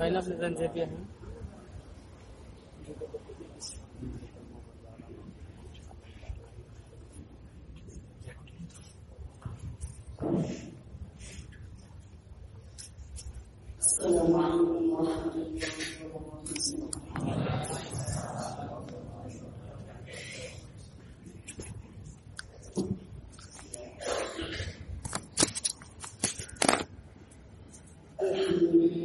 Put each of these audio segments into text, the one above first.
I love Little Xavier. Huh? Assalamualaikum warahmatullahi wabarakatuh.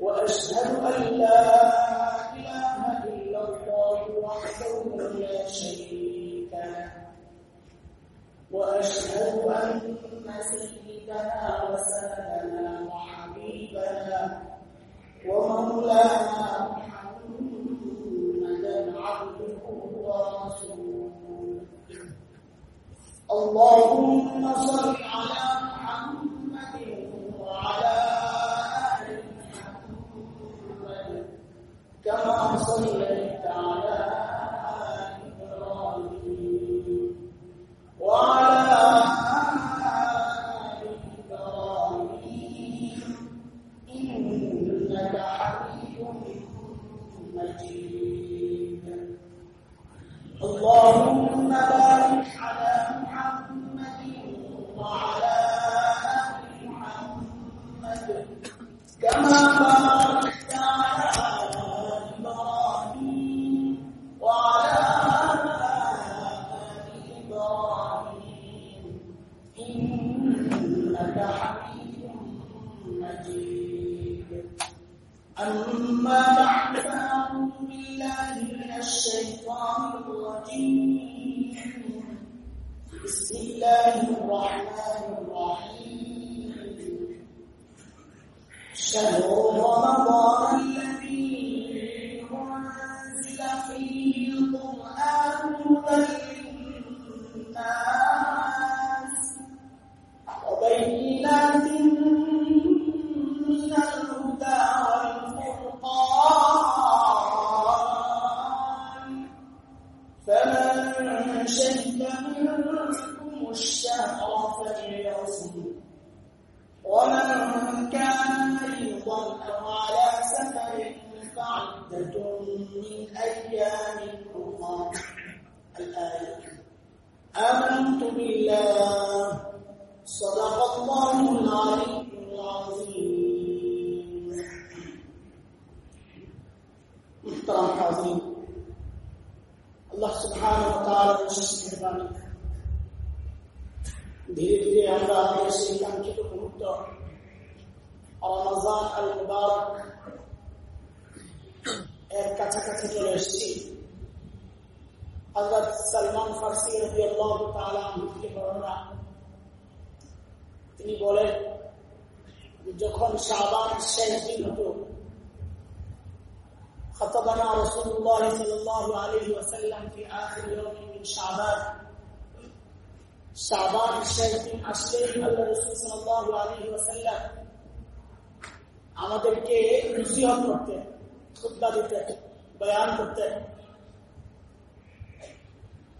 وأشهد أن لا إله إلا الله وحده لا شريك له. وأشهد أن سيدنا وسندنا وحبيبنا ومولانا محمدا عبده ورسوله. اللهم صل على Father, so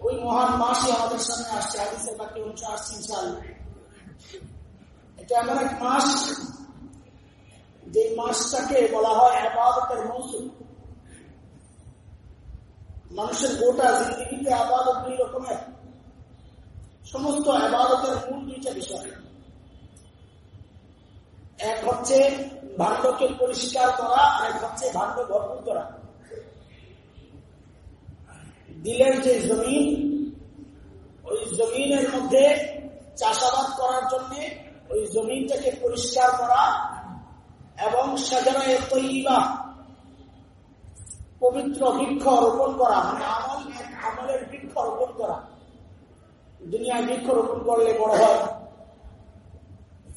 ওই মহান মাসই আমাদের সামনে আসছে হাদিসের বাকি অংশ আসছে ইনশাআল্লাহ এটা এমন এক মাস, যে মাসটাকে বলা হয় আবাদতের মৌসুম। মানুষের গোটা জিন্দগিতে আবাদত দুই রকমের। সমস্ত আবাদতের মূল দুইটা বিষয়। এক হচ্ছে ভাণ্ডকে পরিষ্কার করা, আর এক হচ্ছে ভাণ্ড ভরপুর করা। দিলের যে জমিন, ওই জমিনের মধ্যে চাষাবাদ করার জন্য ওই জমিনটাকে পরিষ্কার করা এবং সাজানায় তৈবা পবিত্র বৃক্ষ রোপণ করা মানে আমল, এক আমলের বৃক্ষ রোপণ করা। দুনিয়ায় বৃক্ষ রোপণ করলে বড় হয়,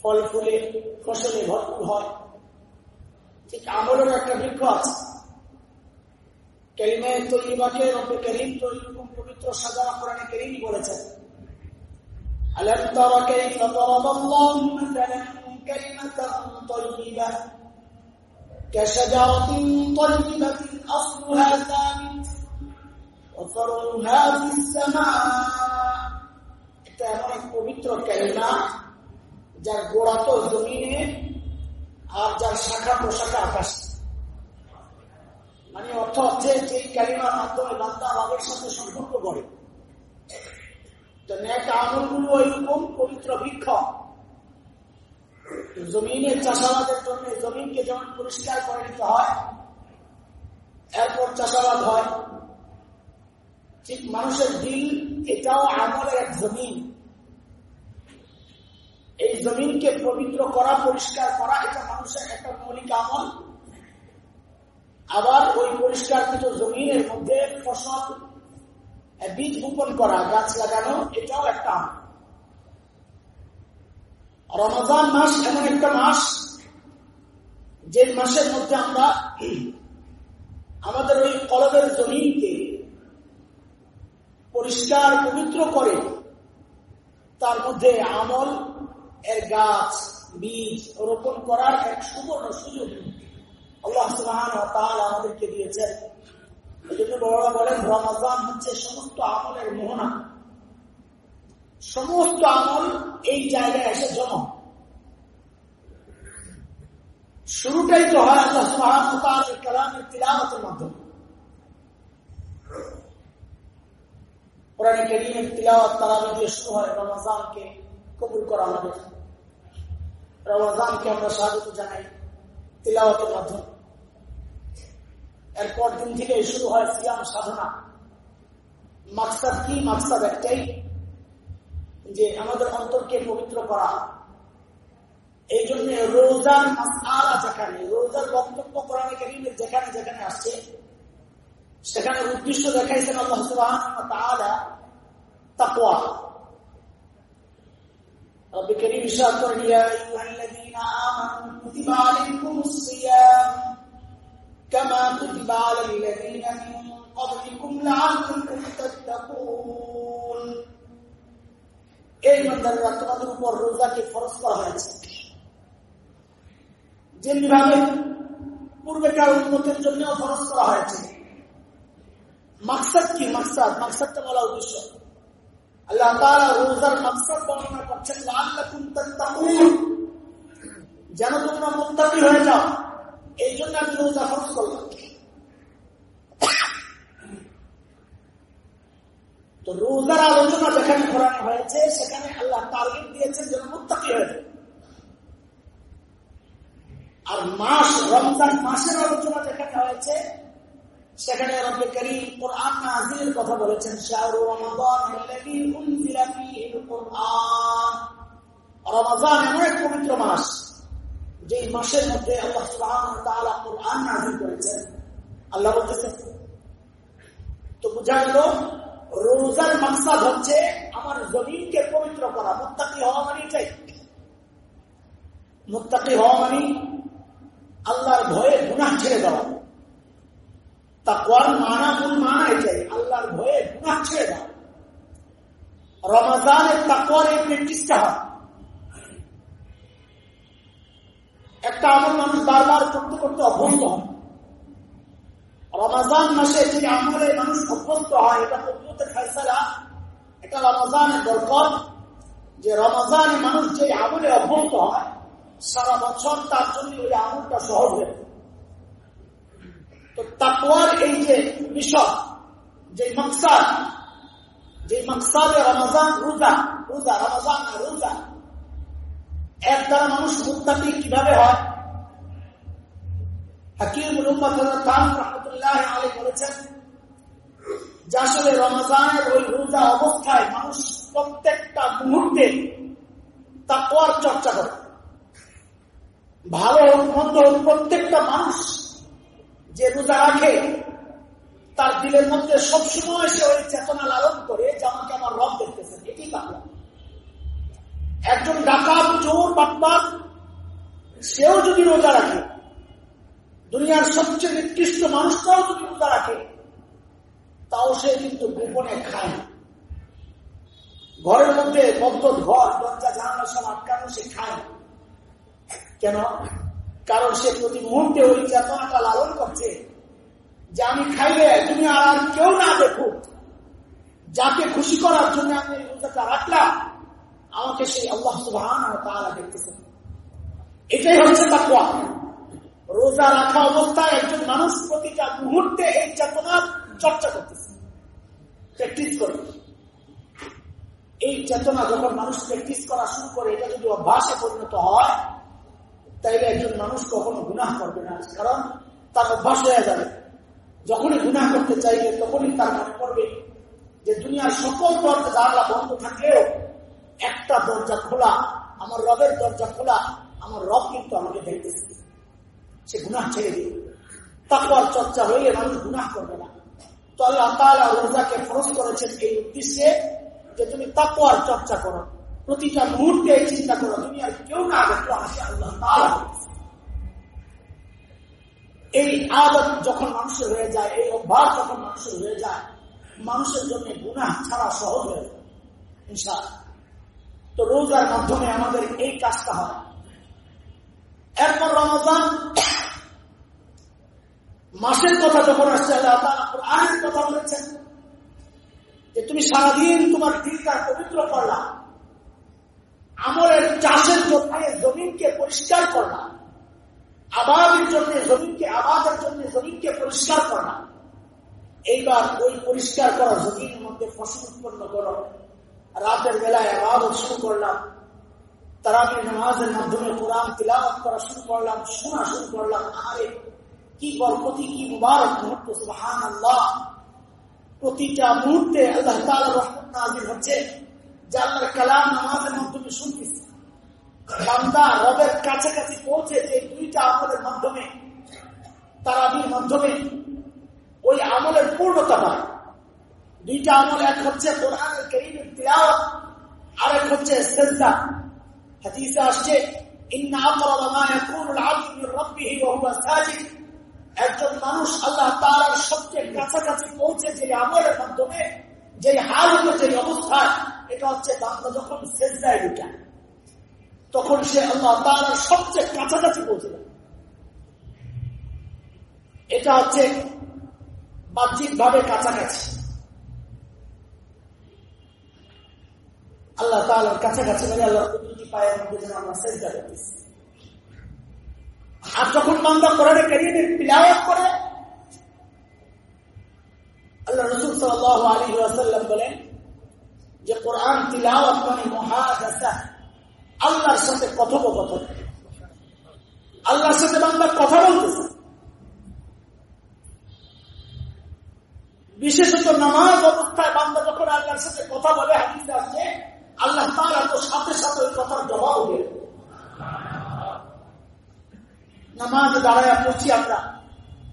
ফল ফুলে, ফসলে ভরপুর হয়। ঠিক আমলের একটা বৃক্ষ আছে। কেরিমে তৈবাকে রবে কেরিম তো এরকম পবিত্র সাজানা কোরআনে কেরিমই বলেছেন ألم تر كيف ضرب الله مثلا كلمة طيبة كشجرة طيبة أصلها ثابت وفرعها في السماء এটা এমন এক পবিত্র ক্যালিমা যার গোড়া তো জমিনে আর যার শাখা প্রশাখা আকাশ মানে অর্থ হচ্ছে যে ক্যালিমার মাধ্যমে বান্দা আমাদের সাথে সম্পর্ক ন্যাক আমলগুলো পবিত্র বৃক্ষ। জমিনের চাষাবাদের জন্য জমিনকে যেমন পরিষ্কার করে নিতে হয়, এরপর চাষাবাদ হয়। ঠিক মানুষের দিল এটাও আমলের এক জমিন। এই জমিনকে পবিত্র করা, পরিষ্কার করা, এটা মানুষের একটা মৌলিক আমল। আবার ওই পরিষ্কারকৃত জমিনের মধ্যে ফসল বীজ বপন করা, গাছ লাগানো, এটাও একটা রমজান মাস এমন একটা মাস, যে মাসের মধ্যে আমরা আমাদের ওই কলবের জমিনকে পরিষ্কার, পবিত্র করে, তার মধ্যে আমল, এর গাছ, বীজ রোপণ করার এক সুবর্ণ সুযোগ। আমাদেরকে দিয়েছেন। হচ্ছে সমস্ত আমলের মোহনা। সমস্ত আমল এই জায়গায় এসে শুরুটাই তো হয় তিলামতের মাধ্যমে। তিলাওয়াত তারাবি দিয়ে শুরু হয় কবুল করা আমাদের। রমাজানকে আমরা স্বাগত জানাই তিলাওয়াতের মাধ্যমে। এরপর দিন থেকে শুরু হয় সিয়াম সাধনা। মাকসাদ কি? মাকসাদ একটাই যে আমাদের অন্তরকে পবিত্র করা। এই জন্য রোজার মাসালা যেখানে, রোজার বক্তব্য করা কারিমের যেখানে যেখানে আসছে, সেখানে উদ্দেশ্য দেখাইছেন আল্লাহ তাআলা তাকওয়া। রব্বি করিম ইরশাদ করেন ইয়া আইয়ুহাল্লাযীনা আমানু কুতিবা আলাইকুমুস সিয়াম। كما كتب على الذين من قبلكم لعلكم تتقون এই মন্দিরের তোমাদের উপর রোজাকে ফরজ করা হয়েছে যেভাবে পূর্বেকার উন্নতির জন্য ফরজ করা হয়েছে মাকসাদ কি মাকসাদ মাকসাদটা বলা উদ্দেশ্য আল্লাহ তাআলা রোজার মাকসাদ বর্ণনা করছেন লাআল্লাকুম তাত্তাকুন যেন তোমরা মুত্তাকি হয়ে যাও এই জন্য আমি রোজা ফরজ করলাম। তো রোজার আলোচনা যেখানে করানো হয়েছে, সেখানে আল্লাহ টার্গেট দিয়েছেন যেন মুত্তাকি হয়ে যায়। আর মাস, রমজান মাসের আলোচনা যেখানে হয়েছে, সেখানে রব্বে করিম কোরআন নাজিলের কথা বলেছেন রমাদান এমন এক পবিত্র মাস। যে মাসের মধ্যে আল্লাহ কোরআন করেছেন। আল্লাহ বলতেছেন তো বোঝা গেল, রোজার মাকসাদ হচ্ছে আমার জমিনকে পবিত্র করা। মুত্তাকি হওয়া মানে চাই। মুত্তাকি হওয়া মানে আল্লাহর ভয়ে গুনাহ ছেড়ে দেওয়া। তাকওয়ার মানা মূল মানা এটাই আল্লাহর ভয়ে গুনাহ ছেড়ে দাও রমাজানের তাকওয়ার এই প্র্যাকটিসটা হয়। একটা আমল মানুষ বারবার করতে করতে অভ্যস্ত রমাজান মাসে যে আমলে মানুষ অভ্যস্ত হয়, এটা প্রকৃত ফাইসালা এটা রমাজানের দরকার যে রমাজানে মানুষ যে আমলে অভ্যস্ত হয়, সারা বছর তার জন্য ওই আমলটা সহজ হয়ে তো তাকওয়ার এই যে বিষয় যে মকসাদ, যে মকসাদে রমাজান রোজা রোজা, রমাজান রোজা এর দ্বারা মানুষ মুক্তি কীভাবে হয়? যে রোজা চর্চা করে। ভালো মন্দ প্রত্যেকটা মানুষ যে রাখে, তার দিলের মধ্যে সবসময় সে ওই চেতনা লালন করে যে আমাকে আমার রব দেখতেছেন। এটি তাকওয়া। একজন ডাকাত, চোর বাটবার সেও যদি রোজা রাখে, দুনিয়ার সবচেয়ে নিকৃষ্ট মানুষটাও যদি রোজা রাখে, তাও সে কিন্তু গোপনে খায় ঘরের মধ্যে বদ্ধ ঘর, দরজা জানানো সব আটকানো সে খায় কেন? কারণ সে প্রতি মুহূর্তে ওই চেতনাটা লালন করছে যে আমি খাইলে তুমি আর কেউ না দেখুক। যাকে খুশি করার জন্য আমি রোজাটা রাখলাম আমাকে সেই আল্লাহ সুবাহ দেখতেছেন এটাই হচ্ছে তাকুয়া রোজা রাখা অবস্থায় একজন মানুষ প্রতিটা মুহূর্তে এই চেতনার চর্চা করতেছে। প্র্যাকটিস করে। এই চেতনা যখন মানুষ প্র্যাকটিস করা শুরু করে, এটা যদি অভ্যাসে পরিণত হয়, তাইলে একজন মানুষ কখনো গুনাহ করবে না। কারণ তার অভ্যাস হয়ে যাবে। যখনই গুনাহ করতে চাইবে, তখনই তার মনে পড়বে যে দুনিয়ার সকল দরজা জানলা বন্ধ থাকলেও একটা দরজা খোলা, আমার রবের দরজা খোলা, আমার রব কিন্তু আমাকে দেখতেছে সে গুনাহ ছেড়ে দিবে তাকওয়ার চর্চা হইলে মানুষ গুনাহ করবে না। তো আল্লাহ রোজাকে ফরজ করেছেন এই উদ্দেশ্যে যে তুমি তাকওয়ার চর্চা করো। প্রতিটা মুহূর্তে চিন্তা করো তুমি আর কেউ না দেখল আসে আল্লাহ এই আদত যখন মানুষের হয়ে যায়, এই অভ্যাস যখন মানুষের হয়ে যায়, মানুষের জন্য গুনাহ ছাড়া সহজ হয়ে যায়। তো রোজার মাধ্যমে আমাদের এই কাজটা হয়। এরপর রমজান, মাসের কথা যখন আসছে, আল্লাহ কোরআনের কথা বলেছেন যে তুমি সারাদিন তোমার দিনটা পবিত্র করলা, আমলের চাষের জন্য জমিনকে পরিষ্কার করলাম আবাদের জন্য জমিনকে, আবাদের জন্য জমিনকে পরিষ্কার করলাম এইবার ওই পরিষ্কার করা জমিনের মধ্যে ফসল উৎপন্ন করো। রাতের বেলায় আবাদত শুরু করলাম তারাবি নামাজের মাধ্যমে কোরআন তিলাবত করা শুরু করলাম শোনা শুরু করলাম আরে কি বরকতি কি মুবারক মুহূর্ত সুবহান আল্লাহ প্রতিটা মুহূর্তে আল্লাহ তাআলা হচ্ছে যে কালাম নামাজের মাধ্যমে শুনতেছি বান্দা রবের কাছাকাছি পৌঁছে যে দুইটা আমলের মাধ্যমে তারাবির মাধ্যমে ওই আমলের পূর্ণতা পায় দুইটা আমল, এক হচ্ছে কোরআনের করিমের তিলাওয়াত আর এক হচ্ছে আসছে একজন মানুষ সবচেয়ে কাছাকাছি পৌঁছে যে আমলের মাধ্যমে, যে এটা হচ্ছে যখন তখন সে সবচেয়ে কাছাকাছি এটা হচ্ছে বাহ্যিক ভাবে কাছাকাছি। আল্লাহ তাআলার কাছাকাছি মানে আল্লাহ দুটি পায়ের মধ্যে আমরা সেজদা করতেছি। আর যখন বান্দা কোরআনে কারিমের তিলাওয়াত করে, আল্লাহ রসুল সাল্লাল্লাহু আলাইহি ওয়াসাল্লাম বলেন যে কোরআন তিলাওয়াত মানে মুহাদাসা আল্লাহর সাথে কথোপকথন। আল্লাহর সাথে বান্দা কথা বলতেছে। বিশেষত নামাজ অবস্থায় বান্দা যখন আল্লাহর সাথে কথা বলে, হাদিসে আছে আল্লাহ তাআলা তো সাথে সাথে ওই কথার জবাব দেবে নামাজ দাঁড়ায় পড়ছি আমরা।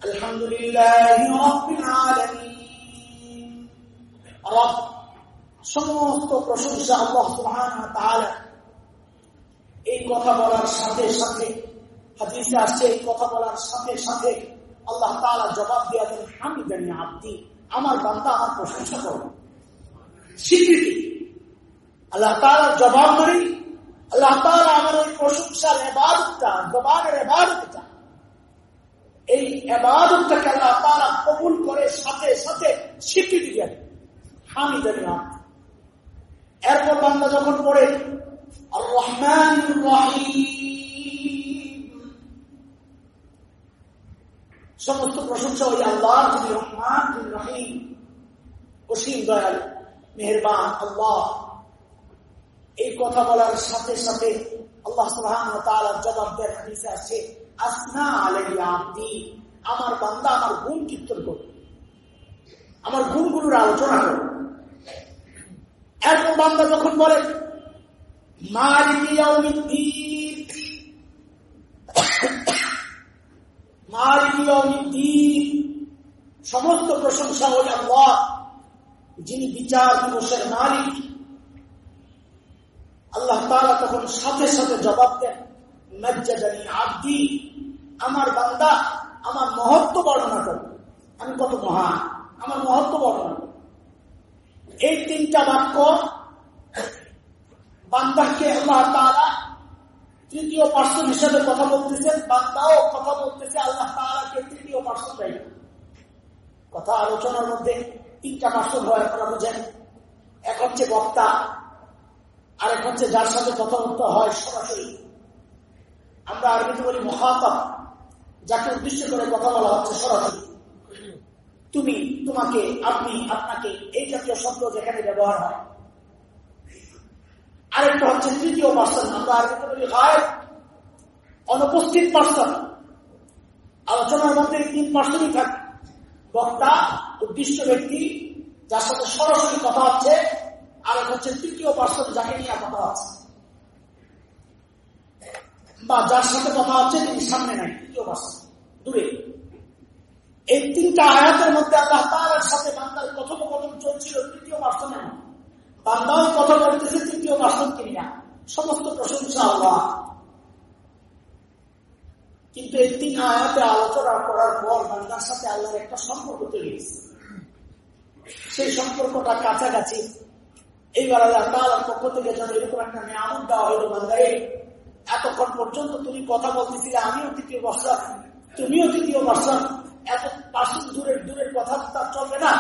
আলহামদুলিল্লাহ সমস্ত প্রশংসা আল্লাহ এই কথা বলার সাথে সাথে, হাদিসে আসছে এই কথা বলার সাথে সাথে আল্লাহ তাআলা জবাব দিয়ে দেন হামিদানি আব্দি আমার বান্দা আমার প্রশংসা করবে স্বীকৃতি। আল্লাহ তাআলার জবাব মানে আল্লাহ তাআলা আমার ওই প্রশংসার এবাদতটা, জবানের এবাদতটা, এই এবাদতটাকে আল্লাহ তাআলা কবুল করে সাথে সাথে স্বীকৃতি দেন। হামিদান এরপর বান্দা যখন পড়ে আর রহমান সমস্ত প্রশংসা ওই আল্লাহ রহমান রহিম। অসীম দয়াল, মেহরবান আল্লাহ। এই কথা বলার সাথে সাথে আল্লাহ জবাব হাদিসে আসনা আমার বান্দা আমার গুণ কীর্তন করবে। আমার গুণগুলোর আলোচনা করবে। বান্দা যখন বলে সমস্ত প্রশংসা আল্লাহ, যিনি বিচার দিবসের মালিক। আল্লাহ তারা তখন সাথে সাথে জবাব দেন মজ্জাদানি আব্দি, আমার বান্দা আমার মহত্ব বর্ণনা করবে আমি কত মহান, আমার মহত্ব বর্ণনা এই তিনটা বাক্য বান্দাকে আল্লাহ তারা তৃতীয় পার্সন হিসেবে কথা বলতেছেন, বান্দাও কথা বলতেছে, আল্লাহ তালাকে তৃতীয় পার্সন দেয়। কথা আলোচনার মধ্যে তিনটা পার্সন হয়, আপনারা বুঝেন। এক হচ্ছে বক্তা আরেক হচ্ছে যার সাথে কথা বলতে হয় সরাসরি। আমরা আরবিতে বলি মহাতাপ যাকে উদ্দেশ্য করে কথা বলা হচ্ছে সরাসরি। তুমি, তোমাকে, আপনি, আপনাকে এই জাতীয় শব্দ যেখানে ব্যবহার হয়। আরেকটা হচ্ছে তৃতীয় পার্সন, আমরা আরবিতে বলি হয় অনুপস্থিত পার্সন। আলোচনার মধ্যে তিন পার্সনই থাকে বক্তা, উদ্দিষ্ট ব্যক্তি, যার সাথে সরাসরি কথা হচ্ছে আর এক হচ্ছে তৃতীয় পার্সন যাকে নিয়ে কথা হচ্ছে বা যার সাথে কথা হচ্ছে তিনি সামনে নাই, তৃতীয় পার্সন দূরে। এই তিনটা আয়াতের মধ্যে আল্লাহ তার সাথে বান্দার কথোপকথন চলছিল, তৃতীয় পার্সনে বান্দাও কথা বলতেছে, তৃতীয় পার্সন তিনি না। সমস্ত প্রশংসা আল্লাহ। কিন্তু এই তিন আয়াতে আলোচনা করার পর বান্দার সাথে আল্লাহর একটা সম্পর্ক তৈরি সেই সম্পর্কটা কাছাকাছি এইবার আল্লাহ তালার পক্ষ থেকে যেন এরকম একটা নিয়ামত দেওয়া হইল, বান্দারে, এতক্ষণ পর্যন্ত তুমি কথা বলতেছিলে, আমিও তৃতীয় বর্ষা, তুমিও তৃতীয় বর্ষা, এত পার্সেন্ট দূরের দূরের কথা চলবে না।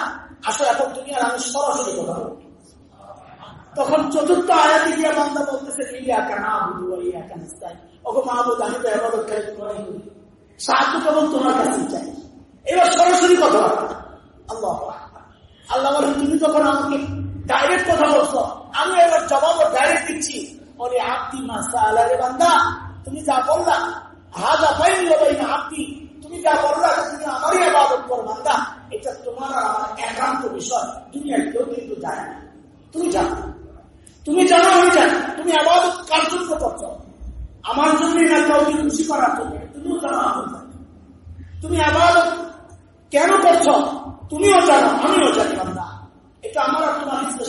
আসলে এখন আর আমি সরাসরি কথা বলব। তখন চতুর্থ আয়াতে গিয়ে বান্দা বলতেছে, ইয়া কানা বুধু ইয়া কানিস্তাই ওকে মাহবুদ আমি তো এবাদত সাহায্য কেবল তোমার কাছে চাই এবার সরাসরি কথা আল্লাহ আল্লাহ বলেন, তুমি তখন আমাকে ডাইরেক্ট কথা বলছো। আমি এবার জবাবও ডাইরেক্ট দিচ্ছি। বলে আপনি মাসা আলারে বান্দা, তুমি যা বললা, হাজা পাইনি বাবাই না আপনি তুমি যা বললা তুমি আমারই আবাদত কর বান্দা। এটা তোমার আমার একান্ত বিষয়। দুনিয়ার কেউ কিন্তু জানে না। তুমি জানো। তুমি জানো, আমি জানি। তুমি আবাদত কার করছ? আমার জন্যই না কাউকে খুশি করার জন্য? তুমিও জানো আমি জানি। তুমি আবাদত কেন করছ? তুমিও জানো, আমিও জানি বান্দা। এটা আমার আর তোমার স্পেশাল বিষয়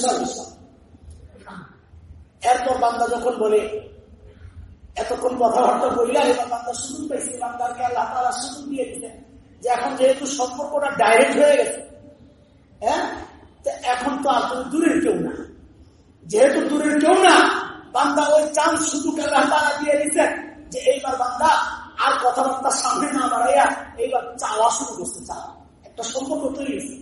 এরপর বান্দা যখন বলে, এতক্ষণ কথাবার্তা বললে এবার বান্দা সুযোগ পেয়েছে বান্দাকে আল্লাহ তারা সুযোগ দিয়ে দিতেন যে এখন যেহেতু সম্পর্কটা ডাইরেক্ট হয়ে গেছে হ্যাঁ? এখন তো আর তুমি দূরের কেউ না। যেহেতু দূরের কেউ না, বান্দা ওই চান্স সুযোগ আল্লাহ তারা দিয়ে দিচ্ছেন যে এইবার বান্দা আর কথাবার্তা সামনে না বাড়াইয়া এইবার চাওয়া শুরু করছে। চাওয়া, একটা সম্পর্ক তৈরি হয়েছে।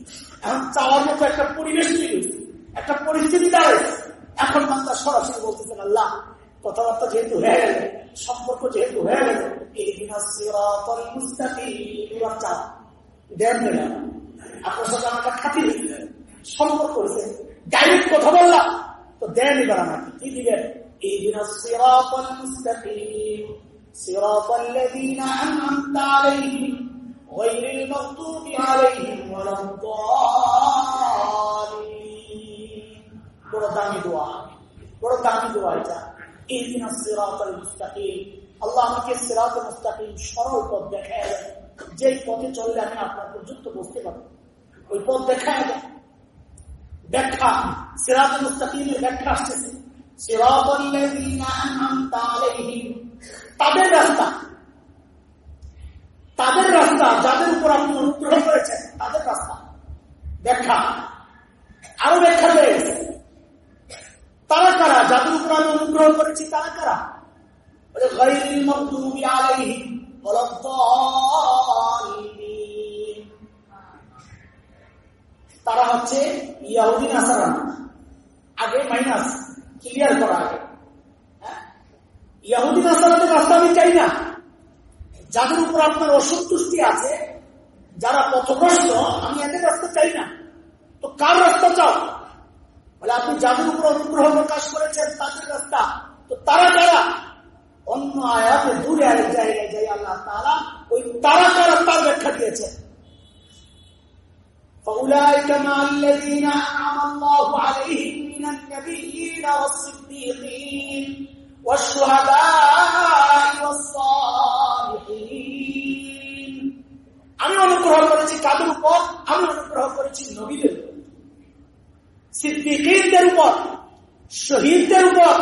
এখন চাওয়ার মতো একটা পরিবেশ তৈরি হয়েছে। একটা পরিস্থিতি দাঁড়াইছে। এখন বান্দা সরাসরি বলতেছেন, আল্লাহ, কথাবার্তা যেহেতু হয়ে গেল, সম্পর্ক যেহেতু হয়ে গেল আপনার সাথে সম্পর্ক ডাইরেক্ট কথা বললাম, তো দেন এবার আমাকে, কি দিবেন? দিনা বড় দামি দোয়া, বড় দামি দোয়া এটা। এই দিন মুস্তাকিম। আল্লাহ আমাকে মুস্তাকিম সরল পথ পথে চললে আমি আপনার পর্যন্ত বসতে পারব। ওই পথ ব্যাখ্যা মুস্তাকিমের ব্যাখ্যা আসতেছে। তাদের রাস্তা তাদের রাস্তা যাদের উপর আপনি অনুগ্রহ করেছেন, তাদের রাস্তা। ব্যাখ্যা, আরও ব্যাখ্যা রয়েছে তারা কারা? যাদের উপর আমি অনুগ্রহ করেছি, তারা কারা? তারা হচ্ছে আগে মাইনাস, ক্লিয়ার করা আগে। ইয়াহুদিন আসালামের রাস্তা আমি চাই না। যাদের উপর আপনার অসন্তুষ্টি আছে, যারা পথগ্রস্ত আমি এদের রাস্তা চাই না। তো কার রাস্তা চাও? বলে আপনি যাদের উপর অনুগ্রহ প্রকাশ করেছেন তাদের রাস্তা তো তারা যারা অন্য আয়াতে দূরে আরেক জায়গায় যাই আল্লাহ তারা ওই তারা কারা তার ব্যাখ্যা দিয়েছেন فأولئك مع الذين أنعم الله عليهم من النبيين والصديقين والشهداء والصالحين আমি অনুগ্রহ করেছি কাদের উপর আমি অনুগ্রহ করেছি নবীদের উপর সিদ্দিকদের উপর, শহীদদের উপর,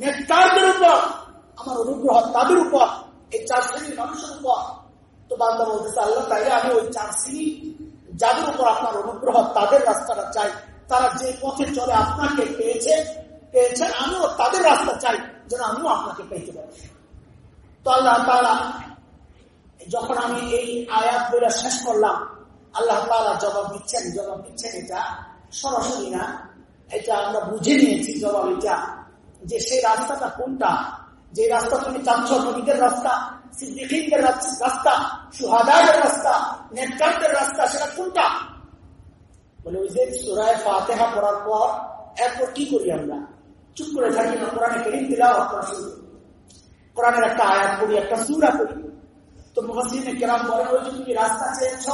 নেতাদের উপর, আমার অনুগ্রহ তাদের উপর, এই চার শ্রেণির মানুষের উপর। তো বান্দা বলতেছে, আল্লাহ তাইলে আমি ওই চার শ্রেণি, যাদের উপর আপনার অনুগ্রহ, তাদের রাস্তাটা চাই। তারা যে পথে চলে আপনাকে পেয়েছে পেয়েছেন আমিও তাদের রাস্তা চাই, যেন আমিও আপনাকে পেতে পারি। তো আল্লাহ তারা যখন আমি এই আয়াত বলে শেষ করলাম, আল্লাহ তারা জবাব দিচ্ছেন জবাব দিচ্ছেন এটা সরাসরি না, এটা আমরা বুঝে নিয়েছি জবাব এটা, যে সেই রাস্তাটা কোনটা? যে রাস্তা তুমি চাচ্ছ নবীদের রাস্তা, সিদ্দিকদের রাস্তা সুহাদারের রাস্তা নেটকারদের রাস্তা, সেটা কোনটা? বলে ওই যে সুরায় ফাতেহা পড়ার পর এরপর কি করি আমরা? চুপ করে থাকি না কোরআনে কেরিম দিলাম আপনারা কোরআনের একটা আয়াত করি একটা সুরা করি তো মহাসিনে কেরাম বলেন ওই তুমি রাস্তা চেয়েছ,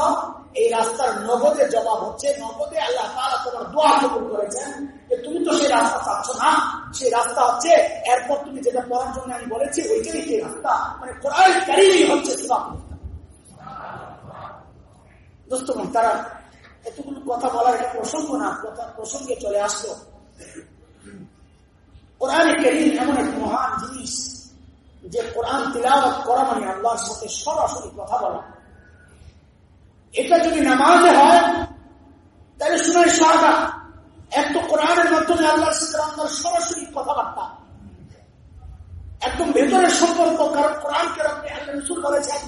এই রাস্তার নগদে জবাব হচ্ছে, নগদে আল্লাহ তারা তোমার দোয়া কবুল করেছেন যে তুমি তো সেই রাস্তা চাচ্ছ না। সেই রাস্তা হচ্ছে, এরপর তুমি যেটা পড়ার জন্য আমি বলেছি, ওইটাই সেই রাস্তা মানে কোরআন কারিমই হচ্ছে তারা এতগুলো কথা বলার একটা প্রসঙ্গ না, কথা প্রসঙ্গে চলে আসলো। কোরআনে এমন এক মহান জিনিস যে কোরআন তিলাবত করা মানে আল্লাহর সাথে সরাসরি কথা বলা। এটা যদি নামাজে হয়, তাহলে শুনে সাহায্য এক তো কোরআনের মাধ্যমে আল্লাহর সাথে আল্লাহর সরাসরি কথাবার্তা। একদম ভেতরের সম্পর্ক, কারণ কোরআন কেরকম আল্লাহ রসুল বলেছেন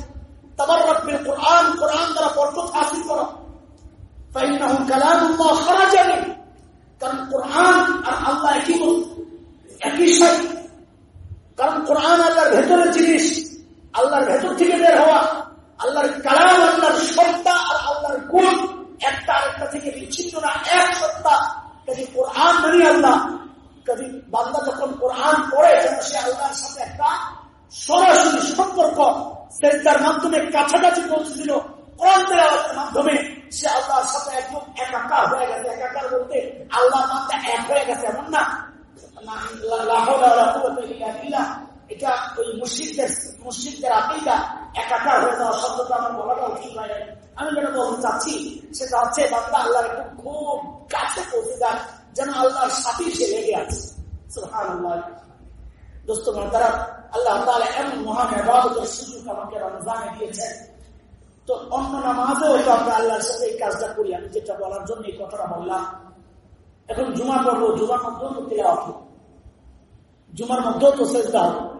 তাবার রাখবেন কোরআন কোরআন তারা বরকত হাসিল করো। তাই না হুম কালামুল্লাহ হারা যাবে কারণ কোরআন আর আল্লাহ একই একই সাথে কারণ কোরআন আল্লাহর ভেতরের জিনিস, আল্লাহর ভেতর থেকে বের হওয়া, আল্লাহর কালাম, আল্লাহর সত্তা আর আল্লাহর গুণ একটা আরেকটা থেকে বিচ্ছিন্ন না, এক সত্তা। কাজে কোরআন মানি আল্লাহ। কাজে বান্দা যখন কোরআন পড়ে, যেন সে আল্লাহর সাথে একটা সরাসরি সম্পর্ক সেটার মাধ্যমে কাছাকাছি পৌঁছেছিল মাধ্যমে সে আল্লাহর সাথে একদম একাকার হয়ে গেছে। একাকার বলতে আল্লাহ মানটা এক হয়ে গেছে, এমন না। হয়ে হয় যেন আল্লাহর সাথে সে লেগে আছে দোস্ত আল্লাহ এমন মহান সুযোগ আমাকে রমজানে দিয়েছেন তো অন্য নামাজেও তো আমরা আল্লাহর সাথে এই কাজটা করি আমি যেটা বলার জন্য এই কথাটা বললাম এখন জুমা পড়ব জুমার মধ্যেও জুমার মধ্যেও তো সেজদা। হবে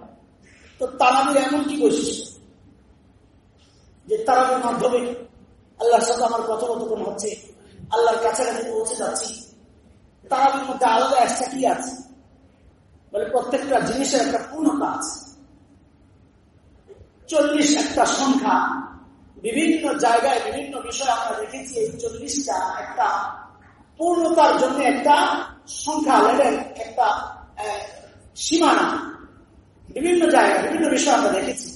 তো তারাবির এমন কি বৈশিষ্ট্য? যে তারাবির মাধ্যমে আল্লাহর সাথে আমার কথোপকথন হচ্ছে, আল্লাহর কাছাকাছি পৌঁছে যাচ্ছি। তারাবির মধ্যে আলাদা একটা কি আছে? বলে প্রত্যেকটা জিনিসের একটা পূর্ণতা আছে। চল্লিশ একটা সংখ্যা, বিভিন্ন জায়গায় বিভিন্ন বিষয় আমরা দেখেছি, এই চল্লিশটা একটা পূর্ণতার জন্য একটা সংখ্যা লেভেল একটা সীমানা। বিভিন্ন জায়গায় বিভিন্ন বিষয় আমরা দেখেছি।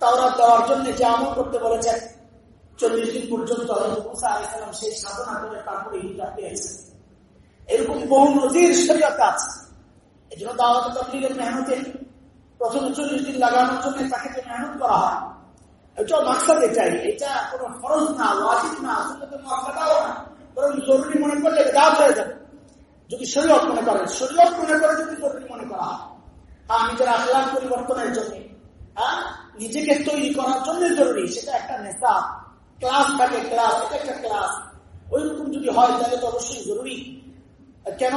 তাওরাত দেওয়ার জন্য চল্লিশ দিন এই মেহনতে প্রথমে চল্লিশ দিন লাগানোর জন্য তাকে যে মেহনত করা হয় এটা মাকসাদ এটাই। এটা কোনো ফরজ না, ওয়াজিব না না। বরং জরুরি মনে করলে গাছ হয়ে যাবে। যদি শরীয়ত মনে করে, শরীয়ত মনে করে যদি জরুরি মনে করা হয়। হ্যাঁ নিজের আখলাম পরিবর্তনের জন্য হ্যাঁ? নিজেকে তৈরি করার জন্য জরুরি, সেটা একটা নেশা। ক্লাস থাকে, ক্লাস এটা একটা ক্লাস। ওই রকম যদি হয়, তাহলে তো অবশ্যই জরুরি। কেন?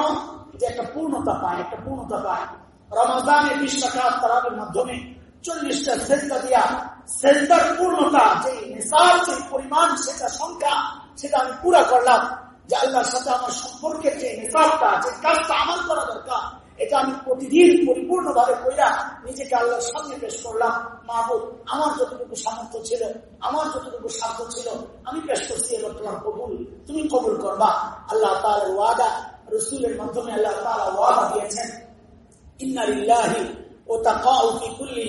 যে একটা পূর্ণতা পায়, একটা পূর্ণতা পায়। রমাদানে বিশ টাকা তারাবের মাধ্যমে চল্লিশটা সেজদা দিয়া, সেজদার পূর্ণতা যে নেশার যে পরিমাণ, সেটা সংখ্যা সেটা আমি পুরা করলাম যে আল্লাহর সাথে আমার সম্পর্কের যে নিসাবটা যে কাজটা আমার করা দরকার, এটা আমি প্রতিদিন পরিপূর্ণ ভাবে কইরা নিজেকে আল্লাহর সামনে পেশ করলাম। মাহবুব, আমার যতটুকু সামর্থ্য ছিল, আমার যতটুকু সাধ্য ছিল, আমি পেশ করছি এবার তোমার কবুল। তুমি কবুল করবা। আল্লাহ তার ওয়াদা, রসুলের মাধ্যমে আল্লাহ তারা ওয়াদা দিয়েছেন। ইন্নারিল্লাহি ও তা কুল্লি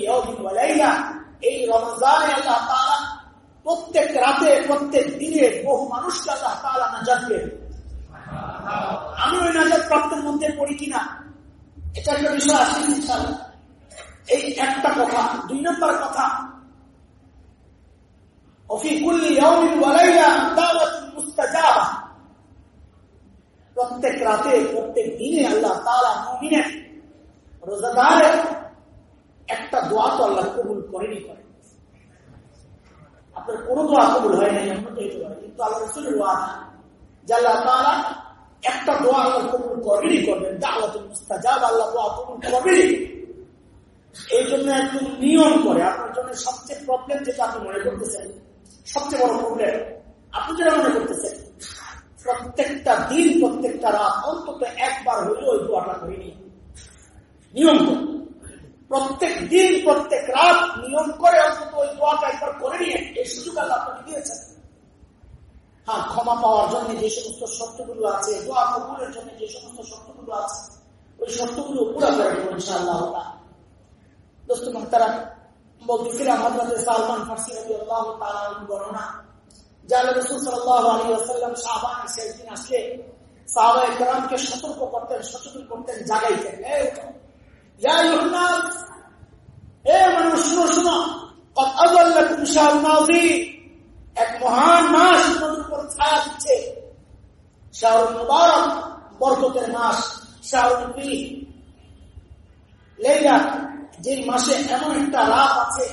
এই রমজানে আল্লাহ তাআলা প্রত্যেক রাতে, প্রত্যেক দিনে বহু মানুষকে আল্লাহ তালা আমি ওই নাজাদ প্রাপ্তের মধ্যে পড়ি কিনা? এটা একটা বিষয় আছে এই একটা কথা, দুই নম্বর কথা। প্রত্যেক রাতে, প্রত্যেক দিনে আল্লাহ তালা একটা দোয়া তো আল্লাহ কবুল করেনি। করে আপনার কোনো দোয়া কবুল হয় নাই এমন একটা দোয়া আল্লাহ কবুল করবেনই করবেন, দাওয়াতুল মুস্তাজাব আল্লাহ দোয়া কবুল করবেনই। এই জন্য একদম নিয়ম করে, আপনার জন্য সবচেয়ে প্রবলেম যেটা আপনি মনে করতেছেন, সবচেয়ে বড় প্রবলেম আপনি যেটা মনে করতেছেন, প্রত্যেকটা দিন, প্রত্যেকটা রাত অন্তত একবার হইলে ওই দোয়াটা করে নিয়ে নিয়ম করে। প্রত্যেক দিন, প্রত্যেক রাত নিয়ম করে অন্তত ওই দোয়াটা একবার করে নিয়ে এই সুযোগ আপনাকে দিয়েছেন। হ্যাঁ ক্ষমা পাওয়ার জন্য যে সমস্ত শর্তগুলো আছে, দোয়া কবুলের জন্য যে সমস্ত শর্তগুলো আছে, ওই শর্তগুলো পুরা করে দেবো ইনশাআল্লাহ। বলতেছিলাম সালমান ফার্সি রবি আল্লাহ বর্ণনা রসুল সাল্লাহ আলী আসাল্লাম আসলে সাহাবা একরামকে সতর্ক করতেন, সচেতন করতেন, জাগাইতেন যে মাসে এমন একটা রাত আছে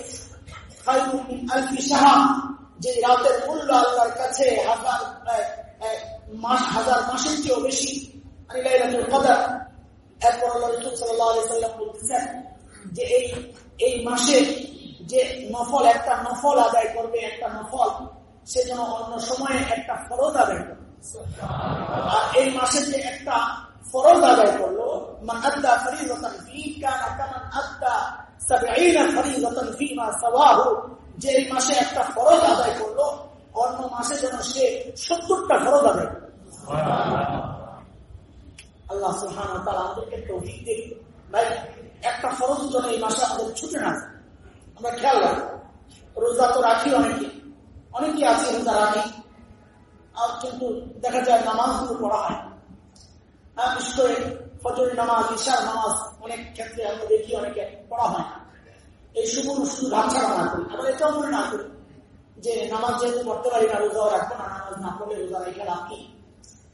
যে রাতের মূল্য আল্লাহর কাছে হাজার মাস, হাজার মাসের চেয়েও বেশি এরপর বলতেছেন যে এই এই মাসে যে নফল, একটা নফল আদায় করবে, একটা নফল, সে যেন অন্য সময়ে একটা ফরজ আদায় করবে আর এই মাসে যে একটা ফরজ আদায় করল একটা ফরজ আদায় করল, অন্য মাসে যেন সে সত্তরটা ফরজ আদায় আল্লাহ সুহান ভাই, একটা ফরজ যেন এই মাসে আমাদের ছুটে না। আমরা খেয়াল রাখব। রোজা তো রাখি অনেকে। অনেকে আছে রোজা রাখি। আর কিন্তু দেখা যায় নামাজগুলো পড়া হয়। হ্যাঁ বিশেষ করে ফজরের নামাজ ঈশার নামাজ অনেক ক্ষেত্রে আমরা দেখি অনেকে পড়া হয় এই শুভ শুধু ধাপছাড়া না করি। আবার এটাও মনে না করি যে নামাজ যেহেতু পড়তে পারি না, রোজাও রাখব না, নামাজ না পড়লে রোজা রেখে কি?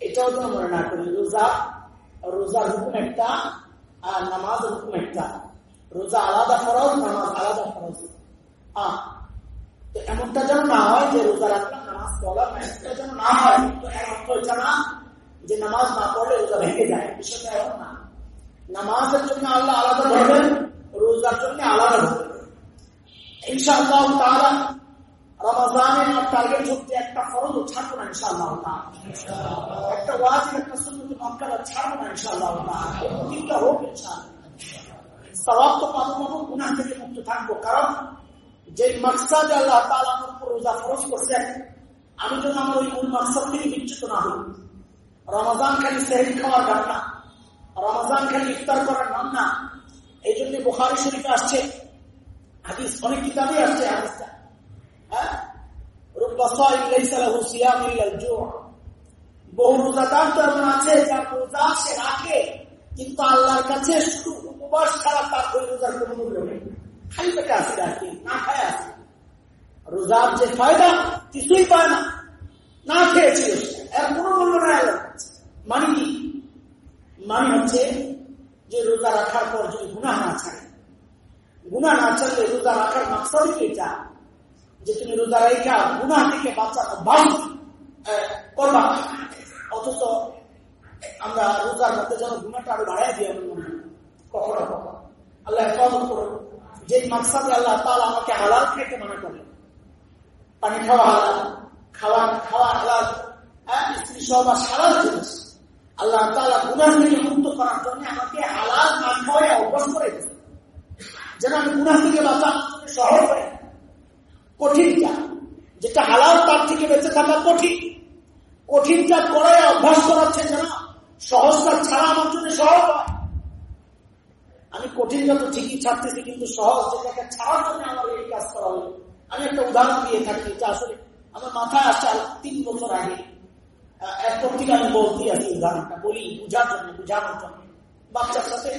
এটাও যেন মনে না করি। রোজা রোজার হুকুম একটা আর নামাজ হুকুম একটা। রোজা আলাদা ফরজ, নামাজ আলাদা ফরজ। হ্যাঁ তো এমনটা যেন না হয় যে রোজা রাখলাম নামাজ পড়লাম এমনটা যেন না হয়, তো এর অর্থ হচ্ছে না যে নামাজ না পড়লে রোজা ভেঙে যায়। বিষয়টা এমন না। নামাজের জন্য আল্লাহ আলাদা ধরবেন, রোজার জন্য আলাদা ধরবেন। ইনশাআল্লাহ রমাজানের আমার টার্গেট হচ্ছে একটা ফরজ ছাড়বো না ইনশাআল্লাহ। একটা ওয়াজিব, একটা সুন্নত মক্কারা ছাড়বো না ইনশাআল্লাহ তিনটা হোক ইনশাআল্লাহ। সওয়াব তো পাবো পাবো গুনাহ থেকে মুক্ত থাকব। কারণ যে মাকসাদ আল্লাহ তাআলা আমার উপর রোজা ফরজ করছেন আমি যেন আমার ওই মূল মাকসাদ থেকে বিচ্যুত না হই। রমাজান খালি সেহরি খাওয়ার গান রমাজান খালি ইফতার করার নাম না এই জন্য বোখারি শরীফে আসছে, হাদিস, অনেক কিতাবে আসছে হাদিসটা। হ্যাঁ? বহু রোজাদার তো এমন আছে যার রোজা সে রাখে, কিন্তু আল্লাহর কাছে শুধু উপবাস ছাড়া তার ওই রোজার কোনো মূল্য নেই। খালি পেটে আসে রাখি না খায় আসে রোজার যে ফায়দা, কিছুই পায় না। না খেয়েছিল এর কোনো মূল্য নেই মানে কি? মানে হচ্ছে যে রোজা রাখার পর যদি গুণা না ছাড়ে গুণা না ছাড়লে রোজা রাখার মাকসাদই এটা যে তুমি রোজা রেখা গুণা থেকে বাচ্চা অভ্যাস করবা অথচ আমরা রোজার মধ্যে যেন গুণাটা আরও বাড়াই দিই আমি মনে কখনো আল্লাহ হেফাজত করো যে মাকসাদে আল্লাহ তাহলে আমাকে হালাল খেতে মনে করে, পানি খাওয়া হালাল, খাওয়া খাওয়া হালাল হ্যাঁ স্ত্রী সব হালাল জিনিস আল্লাহ তালা গুনাহ থেকে মুক্ত করার জন্য আমাকে হালাল না খাওয়াই অভ্যাস করে যেন আমি গুনাহ থেকে বাঁচা সহজ করে কঠিনটা যেটা হালাল তার থেকে বেঁচে থাকা কঠিন। কঠিনটা করে অভ্যাস করাচ্ছে যেন সহজটা ছাড়া আমার জন্য সহজ হয়। আমি কঠিন যত ঠিকই ছাড়তেছি, কিন্তু সহজ যেটাকে ছাড়ার জন্য আমার এই কাজ করা হলো। আমি একটা উদাহরণ দিয়ে থাকি, এটা আসলে আমার মাথায় আসা তিন বছর আগে। এক পত্রিকা আমি বলতে আছি উদাহরণটা, বলি বুঝার জন্য, বুঝানোর জন্য। বাচ্চার সাথে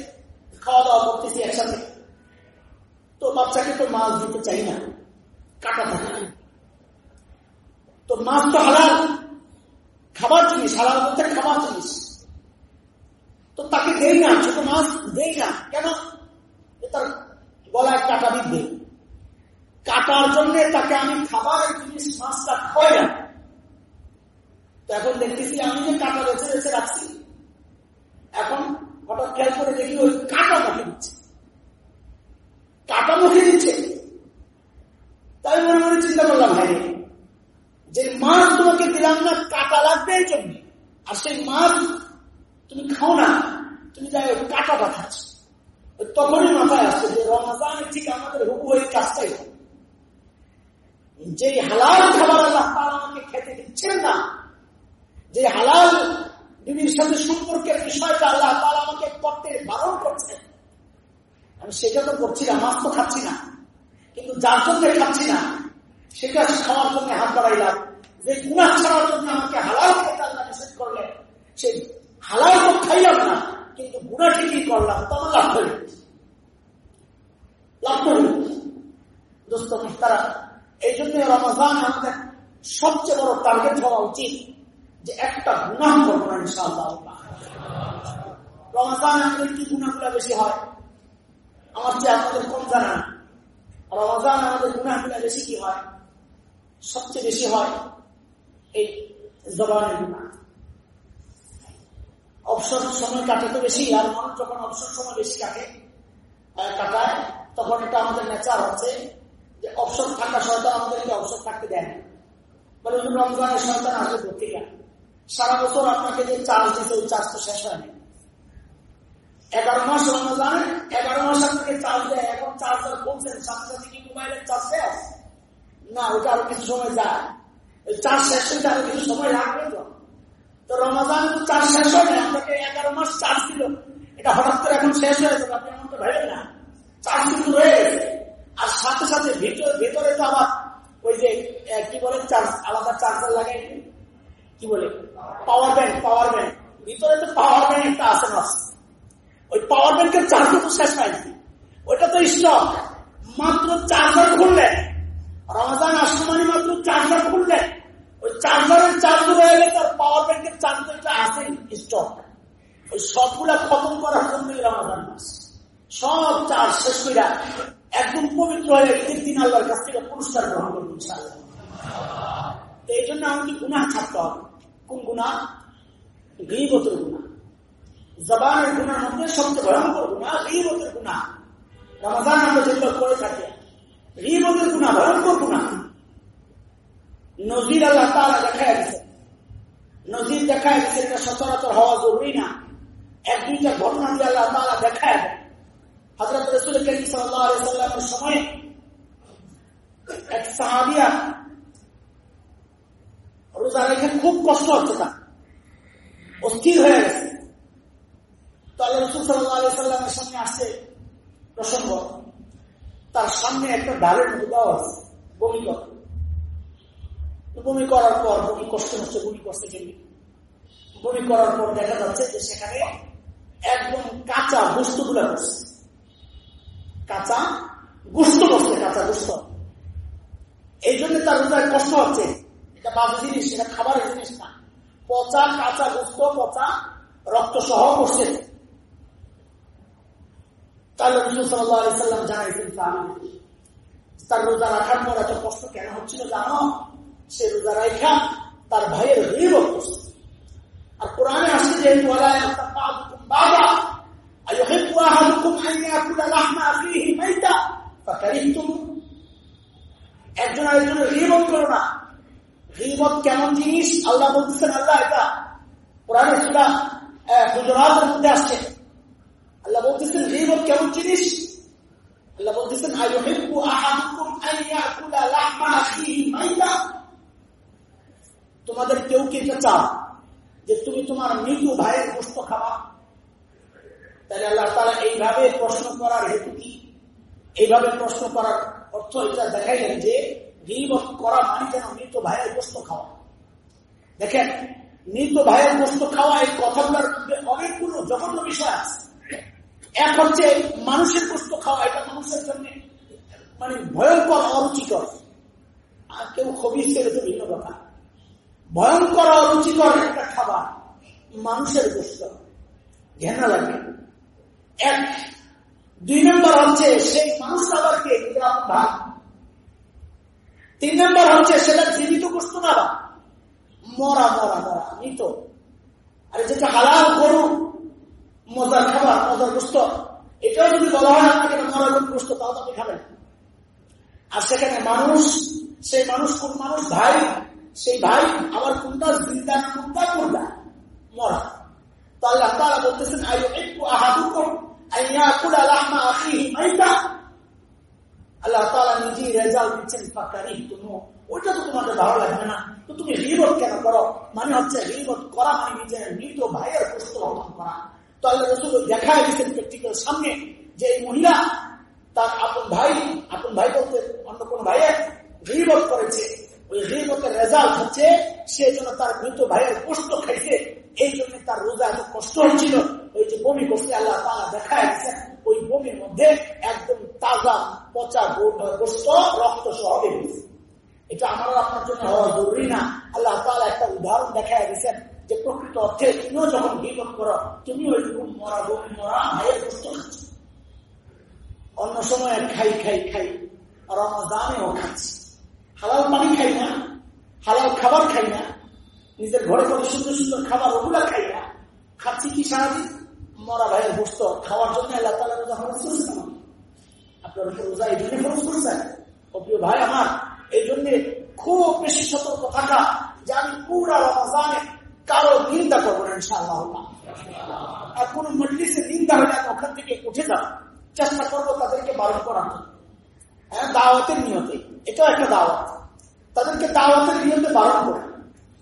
খাওয়া দাওয়া করতেছি একসাথে। তো বাচ্চাকে তো মাছ দিতে চাই না, কাটা থাকে তো মাছ তো হালাল। খাবার জিনিস, হালাল বলতে খাবার জিনিস। তো তাকে দেই না, ছোট মাছ দেই না। কেন? তার গলায় কাটা বিদ্ধে কাটার জন্য তাকে আমি খাবারের জিনিস, মাছটা খাওয়াই না। তো এখন দেখতেছি আমি যে কাটা বেছে বেছে রাখছি, এখন হঠাৎ খেয়াল করে দেখি ওই কাটা মুখে দিচ্ছে। কাটা মুখে দিচ্ছে। তাই মনে মনে চিন্তা করলাম, ভাই যে মাছ তোমাকে দিলাম না, কাটা লাগবে এই জন্য। আর সেই মাছ তুমি খাও না, তুমি যাই ওই কাটাটা খাচ্ছ তখনই মাথায় আসছে যে রমজানের ঠিক আমাদের হুকু ওই কাজটাই যে হালাল খাবার আল্লাহ তারা আমাকে খেতে দিচ্ছেন না যে হালাল বিবির সাথে সম্পর্কের বিষয়টা আল্লাহ তারা আমাকে করতে বারণ করছেন, আমি সেটা তো করছি না, মাছ তো খাচ্ছি না। কিন্তু যার জন্য খাচ্ছি না সেটা খাওয়ার জন্য হাত বাড়াইলাম। যে গুণা ছাড়ার জন্য আমাকে হালাল খেতে আল্লাহ নিষেধ করলেন। সেই হালাল তো খাইলাম না, কিন্তু গুণা ঠিকই করলাম। তখন লাভ হইল লাভ করল দোস্ত তারা এই জন্য রমজান আমাদের সবচেয়ে বড় টার্গেট হওয়া উচিত যে একটা গুণাহ করব না ইনশাআল্লাহ। রমজান আমাদের কি গুণাগুলা বেশি হয়? আমার যে আপনাদের কম জানা। রমজান আমাদের গুণাগুলা বেশি কি হয়? সবচেয়ে বেশি হয় এই জবানের গুণা। অবসর সময় কাটে তো বেশি, আর মানুষ যখন অবসর সময় বেশি কাটে কাটায়, তখন এটা আমাদের নেচার হচ্ছে যে অবসর থাকা সন্তান আমাদেরকে অবসর থাকতে দেয় না। বলে রমজানের সন্তান আসবে পত্রিকা সারা বছর আপনাকে যে চার্জ দিতে ওই চার্জ তো শেষ হয়নি। এগারো মাস রমজান, এগারো মাস আপনাকে চার্জ দেয়, এখন চার্জার বলছেন সাথে সাথে কি মোবাইলের চার্জ শেষ না ওটা আরও কিছু সময় যায়। ওই চার্জ শেষ হয়ে আরও কিছু সময় লাগবে তো। তো রমাজান তো চার্জ শেষ হয় আপনাকে এগারো মাস চার্জ দিল। এটা হঠাৎ করে এখন শেষ হয়ে যাবে আপনি এমন তো ভেবেন না। চার্জ কিন্তু রয়ে গেছে। আর সাথে সাথে ভিতরে, ভেতরে তো আবার ওই যে কি বলে, চার্জ, আলাদা চার্জার লাগে কি? বলে? Power bank power bank. ভিতরে তো পাওয়ার ব্যাংক একটা আছে না। ওই পাওয়ার ব্যাংকের চার্জ তো শেষ হয়নি। ওইটা তো স্টক মাত্র চার্জার খুললে রমাজান আসলে মানে মাত্র চার্জার খুললে, ওই চার্জারের চার্জ হয়ে গেলে তার পাওয়ার ব্যাংকের চার্জ তো আছে স্টক ওই সবগুলা খতম করার জন্যই রমাজান মাস। সব চার্জ শেষ করে একদম পবিত্র হয়ে ঈদের দিন আল্লাহর কাছ থেকে পুরস্কার গ্রহণ করব ইনশাআল্লাহ। এই জন্য আমাকে গুণা ছাড়তে হবে। কোন গুণা গৃহবতের গুণা জবানের গুণার মধ্যে সবচেয়ে ভয়ঙ্কর গুণা গৃহবতের গুণা রমাজান আমরা যেগুলো করে থাকি গৃহবতের গুণা ভয়ঙ্কর গুণা নজির আল্লাহ তারা দেখা গেছে নজির দেখা গেছে এটা সচরাচর হওয়া জরুরি না। এক দুইটা ঘটনা দিয়ে আল্লাহ তারা দেখা দেয় হজরত রসুল করিম সাল্লামের সময় এক সাহাবিয়া রোজা রেখে খুব কষ্ট হচ্ছে তার। অস্থির হয়ে গেছে। তো আল্লাহ রসুল সাল্লাহ সাল্লামের সামনে আসছে প্রসঙ্গ। তার সামনে একটা ডালের মধ্যে দেওয়া আছে, বমি করে। বমি করার পর, বমি কষ্ট হচ্ছে, বমি করছে কিন্তু বমি করার পর দেখা যাচ্ছে যে সেখানে একদম কাঁচা বস্তুগুলা করছে কাঁচা গুস্ত করছে কাঁচা গুস্ত। এই জন্য তার রোজায় কষ্ট হচ্ছে। এটা বাজে জিনিস, এটা খাবারের জিনিস না। পচা কাঁচা গুস্ত, পচা রক্ত সহ করছে। তাহলে রসুল সাল্লাম জানাইছেন তার রোজা রাখার পর এত কষ্ট কেন হচ্ছিল জানো সে রোজা রাখা তার ভাইয়ের গৃহ করছে আর কোরআনে আসছে যে বাবা أيحب أحدكم أن يأكل لحم أخيه ميتا فكرهتم একজন আরেকজনের রিবত করো না রিবত কেমন জিনিস আল্লাহ বলতেছেন আল্লাহ এটা কোরআনে সুরা গুজরাতের মধ্যে আসছে আল্লাহ বলতেছেন রিবত কেমন জিনিস? আল্লাহ বলতেছেন আইয়ুহিব্বু আহাদুকুম আন ইয়াকুলা লাহমা আখিহি মাইতা? তোমাদের কেউ কি এটা যে তুমি তোমার মৃত্যু ভাইয়ের গোস্ত খাবা? তাহলে আল্লাহ তারা এইভাবে প্রশ্ন করার হেতু কি? এইভাবে প্রশ্ন করার অর্থ এটা দেখাইলেন যে গিবত করা মানে যেন মৃত ভাইয়ের গোস্ত খাওয়া? দেখেন, মৃত ভাইয়ের গোস্ত খাওয়া এই কথাগুলোর অনেকগুলো জঘন্য বিষয় আছে। এক হচ্ছে মানুষের গোস্ত খাওয়া, এটা মানুষের জন্য মানে ভয়ঙ্কর অরুচিকর। আর কেউ খবির ছেড়ে তো ভিন্ন কথা। ভয়ঙ্কর অরুচিকর একটা খাবার মানুষের গোস্ত ঘেনা লাগে। এক। দুই নম্বর হচ্ছে সেই মানুষ আবার কে ভাগ। তিন নম্বর হচ্ছে সেটা জীবিত গোস্ত না। মরা মরা মরা, মৃত। আর যেটা হালাল গরু মজার খাবার মজার গোস্ত। এটাও যদি বলা হয় আপনাকে মরা গরু গোস্ত তাও আপনি খাবেন। আর সেখানে মানুষ, সেই মানুষ কোন মানুষ? ভাই। সেই ভাই আবার কোনটা? জিন্দা কোনটা? কোনটা মরা। তো আল্লাহ তারা বলতেছেন নিজেই রেজাল্ট ওইটা তো তোমাদের ভালো লাগবে না। তো তুমি রিবত কেন করো? মানে হচ্ছে রিবত করা মানে নিজের মৃত ভাইয়ের প্রশ্ন হরণ করা। তো আল্লাহ রসুল দেখা দিচ্ছেন প্র্যাকটিক্যাল সামনে যে এই মহিলা তার আপন ভাই আপন ভাই বলতে অন্য কোন ভাইয়ের রিবত করেছে। ওই রিবতের রেজাল্ট হচ্ছে সে জন্য তার মৃত ভাইয়ের কষ্ট খাইছে। এই জন্য তার রোজা এত কষ্ট হয়েছিল। ওই যে বমি করছে, আল্লাহ তালা দেখা দিচ্ছেন ওই বমির মধ্যে একদম তাজা পচা গোস্ত, রক্ত সহ এটা আমার আপনার জন্য হওয়া জরুরি না। আল্লাহ তালা একটা উদাহরণ দেখা দিয়েছেন। যে প্রকৃত অর্থে তুমিও যখন বিপদ করো তুমি ওইরকম মরা বমি মরা গোস্ত খাচ্ছ অন্য সময় খাই খাই খাই, রমজানেও খাচ্ছি। হালাল পানি খাই না, হালাল খাবার খাই না, নিজের ঘরে কত সুন্দর সুন্দর খাবার ওগুলা খাই না। খাচ্ছি কি সারাদিন? মরা ভাইয়ের গোস্ত খাওয়ার জন্য আল্লাহ তালা রোজা খরচ করছেন আপনার উপর রোজা এই জন্য খরচ করছেন? ও প্রিয় ভাই আমার, এই জন্য খুব বেশি সতর্ক থাকা যে আমি পুরা রমজানে কারও নিন্দা করব না, ইনশাআল্লাহ। আর কোন মজলিসে নিন্দা হলে আমি ওখান থেকে উঠে যাব। চেষ্টা করব তাদেরকে বারণ করানো হ্যাঁ দাওয়াতের নিয়তে। এটাও একটা দাওয়াত। তাদেরকে দাওয়াতের নিয়তে বারণ করে।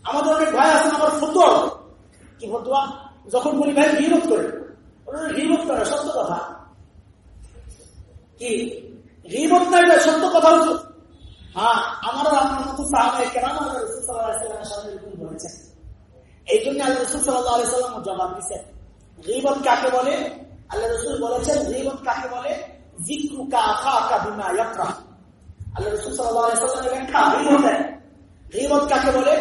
আমাদের অনেক ভাই আছেন, আমার ফতুয়া। কি ফতুয়া? যখন বলি, ভাই হিমত করে হিমত করে, সত্য কথা। কি? হিমত না এটা সত্য কথা হ্যাঁ আমারও আপনার মতো সাহাবাই কেরাম সামনে এরকম বলেছেন এই জন্য আল্লাহ রসুল সাল্লাম জবাব দিচ্ছেন রিবত কাকে বলে? আল্লাহ রসুল বলেছেন রিবত কাকে বলে? আল্লাহ রসুল রিবত কাকে বলে?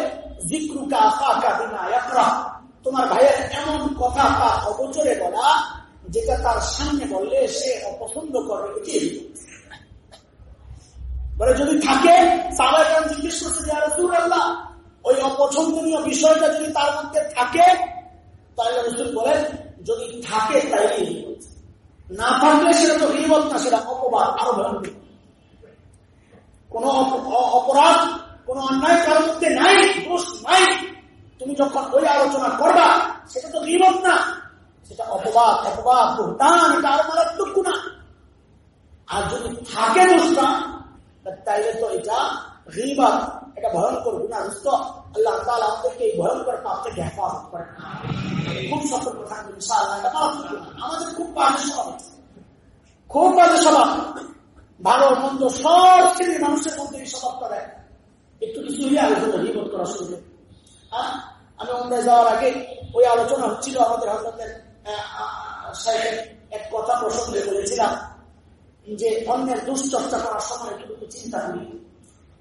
তোমার ভাইয়ের এমন কথা তা অবচরে বলা, যেটা তার সামনে বললে সে অপছন্দ করবে এটি বলে যদি থাকে সাহাবাহাম জিজ্ঞেস করছে যে আল্লাহ ওই অপছন্দনীয় বিষয়টা যদি তার মধ্যে থাকে, তাহলে রসুল বলেন, যদি থাকে তাইলে না থাকলে সেটা তো হিমত না, সেটা অপবাদ, আরও ভয়ঙ্কর। কোন অপরাধ, কোন অন্যায় কারোর মধ্যে নাই, দোষ নাই। তুমি যখন ওই আলোচনা করবা, সেটা তো বিমত না। সেটা অপবাদ অপবাদ ভুটান এটা আরও মারাত্মক না আর যদি থাকে দোষটা তাইলে তো এটা রিবাদ এটা ভয়ঙ্কর গুণা গুণাগ্রস্ত আল্লাহ আমাদেরকে এই ভয়ঙ্কর পাপ থেকে হেফাজত করে খুব সতর্ক থাকবে আমাদের খুব বাজে স্বভাব খুব বাজে স্বভাব। ভালো, মন্দ, সব শ্রেণির মানুষের মধ্যে এই স্বভাবটা দেয় একটু কিছু আলোচনা রিবোধ করা শুরু হ্যাঁ? আমি অন্যায় যাওয়ার আগে ওই আলোচনা হচ্ছিল আমাদের হজরতের এক কথা প্রসঙ্গে বলেছিলাম যে অন্যের দুশ্চর্চা করার সময় একটু চিন্তা করি।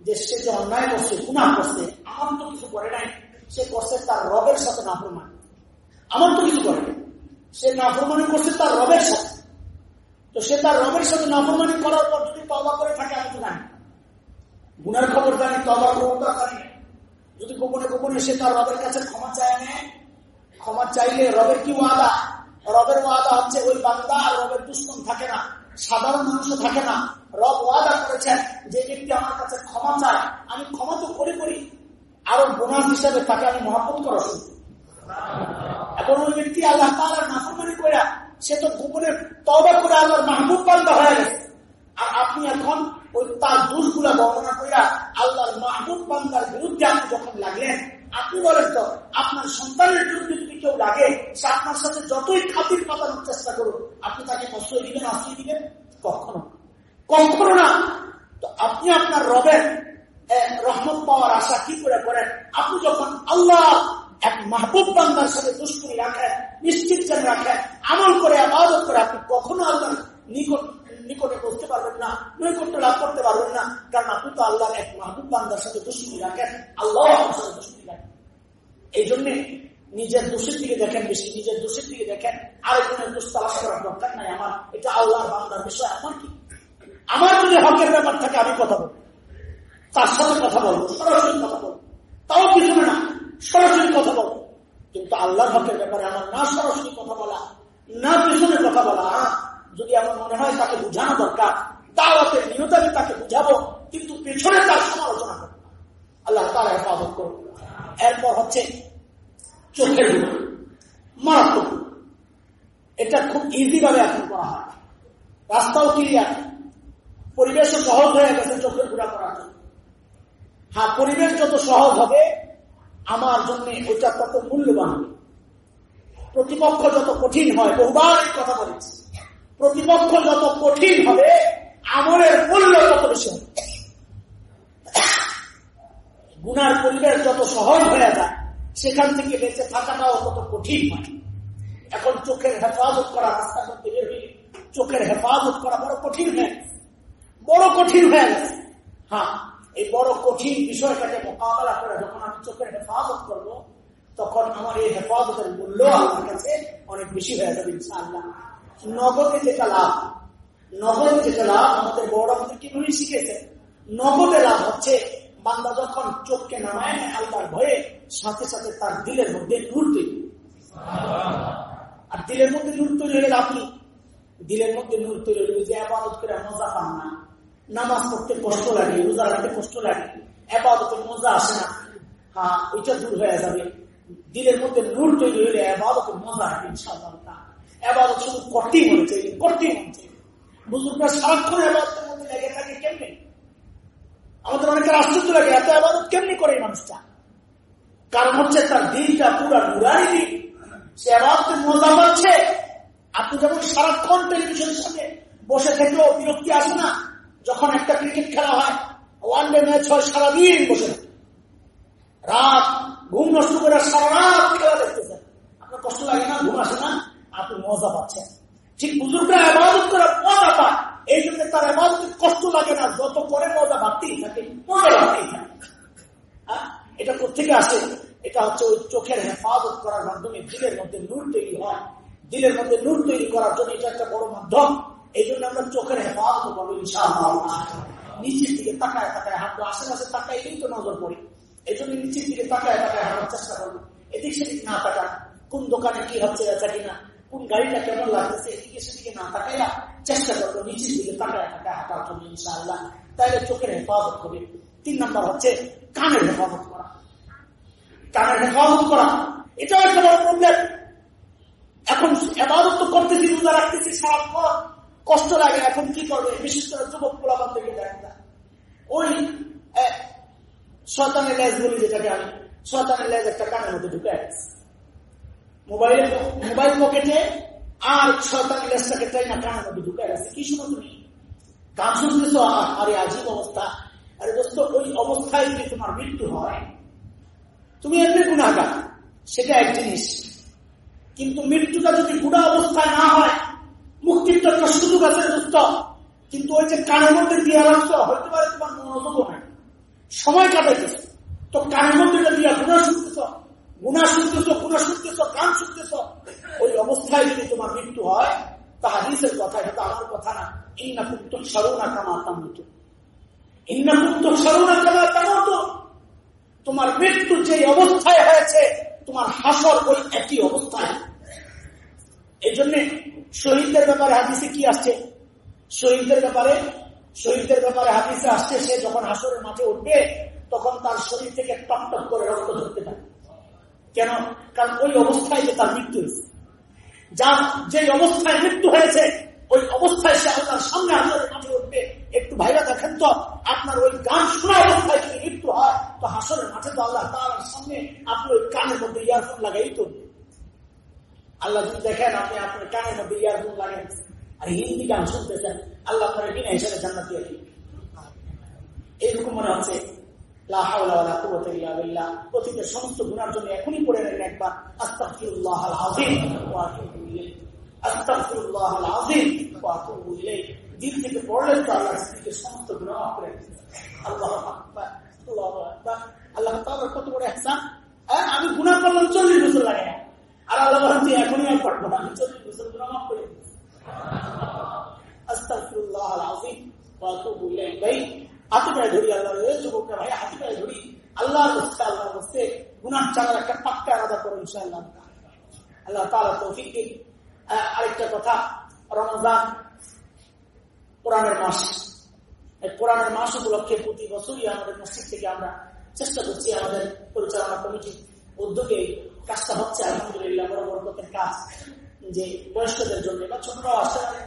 যে সে যে অন্যায় করছে গুণা করছে, আমার তো কিছু করে নাই। সে করছে তার রবের সাথে নাফরমান আমার তো কিছু করে সে নাফরমানি করছে তার রবের সাথে। তো সে তার রবের সাথে নাফরমানি করার পর যদি তবা করে থাকে, আমি তো জানি গুনার খবর জানি তবা খবরটা জানি যদি গোপনে গোপনে সে তার রবের কাছে ক্ষমা চায় নেয়, ক্ষমা চাইলে রবের কি ওয়াদা? রবের ওয়াদা হচ্ছে ওই বান্দা আর রবের দুশ্মন থাকে না, সাধারণ মানুষও থাকে না। রব ওয়াদা করেছেন যে ব্যক্তি আমার কাছে ক্ষমা চায়, আমি ক্ষমা তো করে করি। আরও বোনাস হিসাবে তাকে আমি মহাপত করা শুরু এখন ওই ব্যক্তি আল্লাহ তালার নাফরমানি করে সে তো গোপনে তবা করে আল্লাহর মাহবুব বান্দা হয়ে গেছে। আর আপনি এখন ওই তার দোষগুলা বর্ণনা করিয়া আল্লাহর মাহবুব বান্দার বিরুদ্ধে আপনি যখন লাগলেন, আপনি বলেন তো, আপনার সন্তানের বিরুদ্ধে যদি কেউ লাগে, সে আপনার সাথে যতই খাতির পাতানোর চেষ্টা করুন আপনি তাকে প্রশ্রয় দিবেন, আশ্রয় দিবেন? কখনো। কখনো না। তো আপনি আপনার রবের রহমত পাওয়ার আশা কি করে করেন? আপনি যখন আল্লাহ এক মাহবুব বান্দার সাথে দুষ্করি রাখেন নিশ্চিত যেন রাখেন আমল করে, আবাদত করে, আপনি কখনো আল্লাহ নিকট, নিকটে বসতে পারবেন না, নৈকট্য লাভ করতে পারবেন না। কারণ আপনি তো আল্লাহর এক মাহবুব বান্দার সাথে দুষ্করি রাখেন, আল্লাহ আপনার সাথে দুষ্করি রাখেন। এই জন্যে নিজের দোষের দিকে দেখেন বেশি, নিজের দোষের দিকে দেখেন। আরেকজনের দোষ তালাশ করার দরকার নাই আমার। এটা আল্লাহর বান্দার বিষয়, আমার কি? আমার যদি হকের ব্যাপার থাকে, আমি কথা বলব। তার সাথে কথা বলব, সরাসরি কথা বলব। তাও কিছু না, সরাসরি কথা বলব। কিন্তু আল্লাহর হকের ব্যাপারে আমার না সরাসরি কথা বলা, না পিছনে কথা বলা, যদি আমার মনে হয় তাকে বুঝানো দরকার, দাওয়াতের নিয়ত আমি তাকে বুঝাবো, কিন্তু পিছনে তার সমালোচনা করব আল্লাহ তারা হেফাজত করব এরপর হচ্ছে চোখের গুণা মারাত্মক এটা খুব ইজি ভাবে এখন করা হয়। রাস্তাও ক্লিয়ার পরিবেশও সহজ হয়ে গেছে চোখের গুণা করার জন্য। হ্যাঁ পরিবেশ যত সহজ হবে, আমার জন্য ওইটা তত মূল্যবান প্রতিপক্ষ যত কঠিন হয়, বহুবার কথা বলেছি, প্রতিপক্ষ যত কঠিন হবে, আমলের মূল্য তত বেশি হবে। গুনার পরিবেশ যত সহজ হয়ে যায়, সেখান থেকে বেঁচে থাকাটাও তত কঠিন হয়। এখন চোখের হেফাজত করা রাস্তার মধ্যে বের হয়ে, চোখের হেফাজত করা বড় কঠিন হয়ে বড় কঠিন হয়ে গেছে। হ্যাঁ এই বড় কঠিন বিষয়টাকে মোকাবেলা করে যখন আমি চোখের হেফাজত করব, তখন আমার এই হেফাজতের মূল্য আমার কাছে অনেক বেশি হয়ে যাবে ইনশাআল্লাহ। নগদে যেটা লাভ, নগদে যেটা লাভ, আমাদের বড় আমাদের কীভাবে শিখেছে? নগদে লাভ হচ্ছে, বান্দা যখন চোখকে নামায় না আল্লাহর ভয়ে সাথে সাথে তার দিলের মধ্যে নূর তৈরি। আর দিলের মধ্যে নূর তৈরি হলে আপনি দিলের মধ্যে নূর তৈরি হলে যে আবাদত করে মজা পান না। নামাজ পড়তে কষ্ট লাগে, রোজা রাখতে কষ্ট লাগে আবাদতের মজা আসে না। হ্যাঁ ওইটা দূর হয়ে যাবে। দিলের মধ্যে নূর তৈরি হলে আবাদতের মজা আসবে, ইনশাআল্লাহ। আবাদত শুধু করতেই মনে চাই, করতেই মনে চাই। বুজুর্গরা সারাক্ষণ আবাদতের মধ্যে লেগে থাকে কেমনি? আমাদের অনেকের আশ্চর্য লাগে, এত আবাদত কেমনি করে মানুষটা? কারণ হচ্ছে তার দিনটা পুরা নুরানি দিন সে আবাদতের মজা পাচ্ছে। আপনি যখন সারাক্ষণ টেলিভিশনের সামনে বসে থেকেও বিরক্তি আসে না যখন একটা ক্রিকেট খেলা হয়, ওয়ান ডে ম্যাচ হয় সারাদিন বসে রাত ঘুম নষ্ট করে সারা রাত খেলা দেখতেছেন আপনার কষ্ট লাগে না? ঘুম আসে না? আপনি মজা পাচ্ছেন। ঠিক বুজুর্গরা আবাদত করে মজা পায়। এই জন্য তার আবাদত কষ্ট লাগে না। যত করে মজা বাড়তেই থাকে, মজা বাড়তেই থাকে। এটা কোথেকে আসে? এটা হচ্ছে ওই চোখের হেফাজত করার মাধ্যমে, দিলের মধ্যে নূর তৈরি হয়। দিলের মধ্যে নূর তৈরি করার জন্য এটা একটা বড় মাধ্যম। এই জন্য আমরা চোখের হেফাজত করব নিচের দিকে তাকায় তাকায় হাঁটবো আশেপাশে তাকাইলেই তো নজর পড়ে এই জন্য নিচের দিকে তাকায় তাকায় হাঁটার চেষ্টা করব এদিক সেদিক না তাকান কোন দোকানে কি হচ্ছে বেচা কিনা গাড়িটা কেমন লাগতেছে এদিকে সেদিকে না তাকাইয়া চেষ্টা করব নিচের দিকে তাকায় তাকায় হাঁটার জন্য ইনশাআল্লাহ তাইলে চোখের হেফাজত করবে তিন নম্বর হচ্ছে কানের হেফাজত করা কানের হেফাজত করা এটাও একটা বড় প্রবলেম এখন এবাদত তো করতেছি রোজা রাখতেছি সারাক্ষণ কষ্ট লাগে এখন কি করবে? বিশেষ করে যুবক পোলাপান থেকে দেখেন না ওই শয়তানের লেজ বলি যেটাকে আমি, শয়তানের লেজ একটা কানের মধ্যে ঢুকে মোবাইল মোবাইল পকেটে আর শয়তানের লেজটাকে চাই না কানের মধ্যে ঢুকে গেছে কি শুনো তুমি গান শুনতেছ? আরে আজীব অবস্থা। আরে দোস্ত, ওই অবস্থায় যদি তোমার মৃত্যু হয়, তুমি এমনি গুণাগার সেটা এক জিনিস। কিন্তু মৃত্যুটা যদি গুণা অবস্থায় না হয় মুক্তির তো একটা আছে কিন্তু ওই যে কানের মধ্যে দিয়ে রাখছো হইতে পারে তোমার মনোযোগ নাই সময় কাটাইতেছ। তো কানের মধ্যে দিয়া গুণা শুনতেছ গুণা শুনতেছ গুণা শুনতেছ, গান শুনতেছ। ওই অবস্থায় যদি তোমার মৃত্যু হয়, তা কথা, এটা আমার কথা না। এই না কুন্ত সারুনা কামা তামুত এই না কুন্ত সারুনা কামা তামুত তোমার মৃত্যু যে অবস্থায় হয়েছে, তোমার হাসর ওই একই অবস্থায়। এই জন্য শহীদদের ব্যাপারে হাদিসে কি আসছে? শহীদদের ব্যাপারে শহীদদের ব্যাপারে হাদিসে আসছে, সে যখন হাসরের মাঠে উঠবে, তখন তার শরীর থেকে টক টক করে রক্ত ধরতে থাকে। কেন? কারণ ওই অবস্থায় যে তার মৃত্যু হয়েছে। যার যে অবস্থায় মৃত্যু হয়েছে, ওই অবস্থায় সে আপনার সামনে হাসরের মাঠে উঠবে। একটু ভাইরা দেখেন তো, আপনার ওই গান শোনা অবস্থায় যদি মৃত্যু হয়, তো হাসরের মাঠে তো আল্লাহ তার সামনে আপনি ওই কানের মধ্যে ইয়ারফোন লাগাই তো আল্লাহ যদি দেখেন, আপনি আপনার কানের মধ্যে ইয়ারফোন লাগান আর হিন্দি গান শুনতেছেন, আল্লাহ আপনার বিনা হিসাবে জান্নাত দিয়ে দিন এইরকম মনে হচ্ছে অতীতের সমস্ত গুণার জন্য এখনই পড়ে নেন একবার আস্তাফিরুল্লাহ আজিম আস্তাফিরুল্লাহ আজিম দিল থেকে পড়লেন তো আল্লাহ স্ত্রীকে সমস্ত গুণা করে আল্লাহ আল্লাহ কত বড় ihsan হ্যাঁ আমি গুনাহ করলাম চল্লিশ বছর লাগে আর আল্লাহ বলেন তুই এখনই আর পারব না। আমি চল্লিশ বছর মাফ করে আস্তাগফিরুল্লাহ আল আযীম ওয়া আতুবু ইলাইহি। ভাই, হাতে পায়ে ধরি আল্লাহ যুবকরা ভাই, হাতে পায়ে ধরি। আল্লাহর রাস্তায় আল্লাহর রাস্তায় গুনাহ ছাড়ার একটা পাক্কা আলাদা করো, ইনশাআল্লাহ। আল্লাহ তাআলা তৌফিক দিন। আরেকটা কথা, রমজান কোরআনের মাস। কোরআনের মাস উপলক্ষে প্রতি বছরই আমাদের মসজিদ থেকে আমরা চেষ্টা করছি আমাদের পরিচালনা কমিটির উদ্যোগে কাজটা হচ্ছে আলহামদুলিল্লাহ বড় বড় লোকের কাজ যে বয়স্কদের জন্য বা ছোটরাও আসতে পারে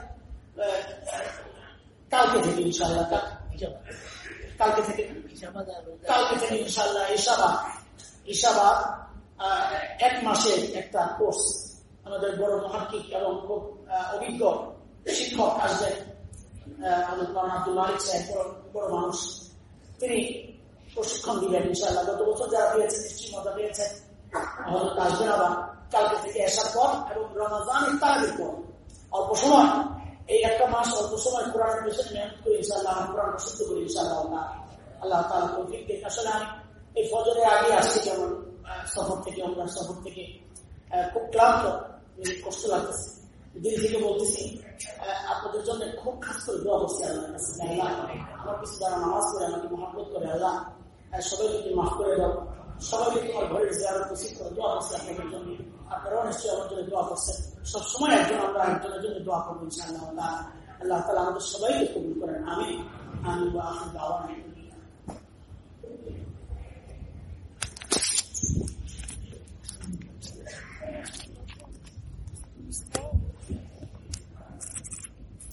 কালকে থেকে ইনশাল্লাহ কালকে থেকে কালকে থেকে ইনশাল্লাহ ইশাবাদ ইশাবাদ এক মাসের একটা কোর্স। আমাদের বড় মহাকিক এবং খুব অভিজ্ঞ শিক্ষক আসবেন। আমাদের আব্দুল মালিক সাহেব বড় মানুষ। তিনি প্রশিক্ষণ দিবেন ইনশাল্লাহ গত বছর যারা দিয়েছেন নিশ্চয়ই মজা পেয়েছেন। আমাদের আসবেন আবার কালকে থেকে আসার পর এবং রমাজান ইফতারের পর অল্প সময়, এই একটা মাস অল্প সময় কোরআনের পেছনে মেহনত করে ইনশাল্লাহ কোরআন প্রসিদ্ধ করি ইনশাল্লাহ আল্লাহ আল্লাহ তালা তৌফিক আসলে আমি এই ফজরের আগে আসছি যেমন সফর থেকে, আমরা সফর থেকে খুব ক্লান্ত কষ্ট লাগতেছে। দিল থেকে বলতেছি আপনাদের জন্য খুব খাস করে দোয়া করছি আল্লাহ কাছে আমার কিছু যারা নামাজ করে আমাকে মহাব্বত করে আল্লাহ সবাইকে তুমি মাফ করে দাও। সবাইকে তোমার ঘরের জিয়ারত নসিব করে দোয়া করছি আপনাদের জন্য আপনারাও নিশ্চয়ই আমার একজন আমরা একজনের জন্য দোয়া করব ইনশাআল্লাহ। আল্লাহ আমাদের সবাইকে কবুল করেন। আমি আমি